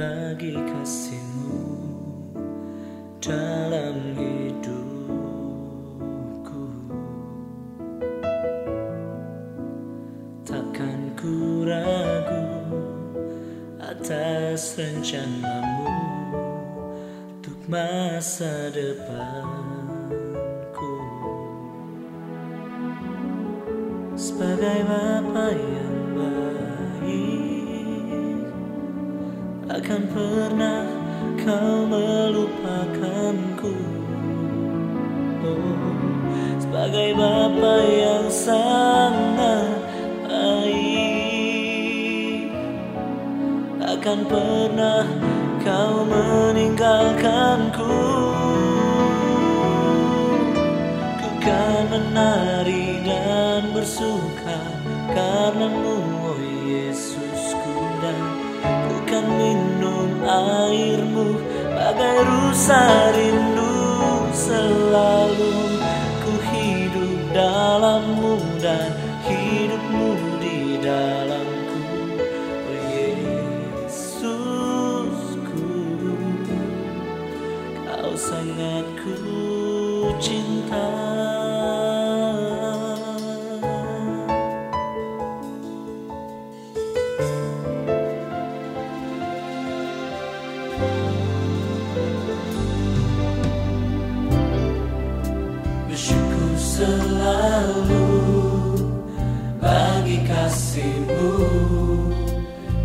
bagi kasihmu dalam hidupku. Takkan ku ragu atas rencanamu Untuk masa depanku. Sebagai Bapak yang Takkan pernah kau melupakanku. Oh, Sebagai Bapa yang sangat baik Takkan pernah kau meninggalkanku. Ku kan menari dan bersuka karenamu airmu Bagai rusa rindu selalu. Ku hidup dalammu dan hidupmu di dalamku. Oh Yesusku Kau sangat ku cinta selalu bagi kasihmu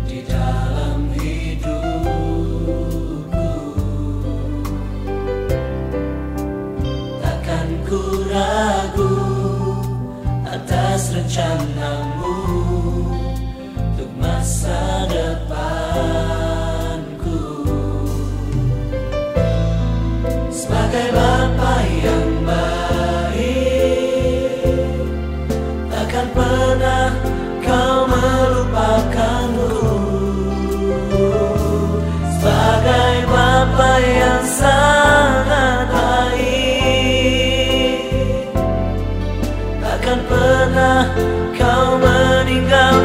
di dalam hidupku. Takkan ku ragu atas rencanamu untuk masa depanku Takkan pernah kau meninggalkanku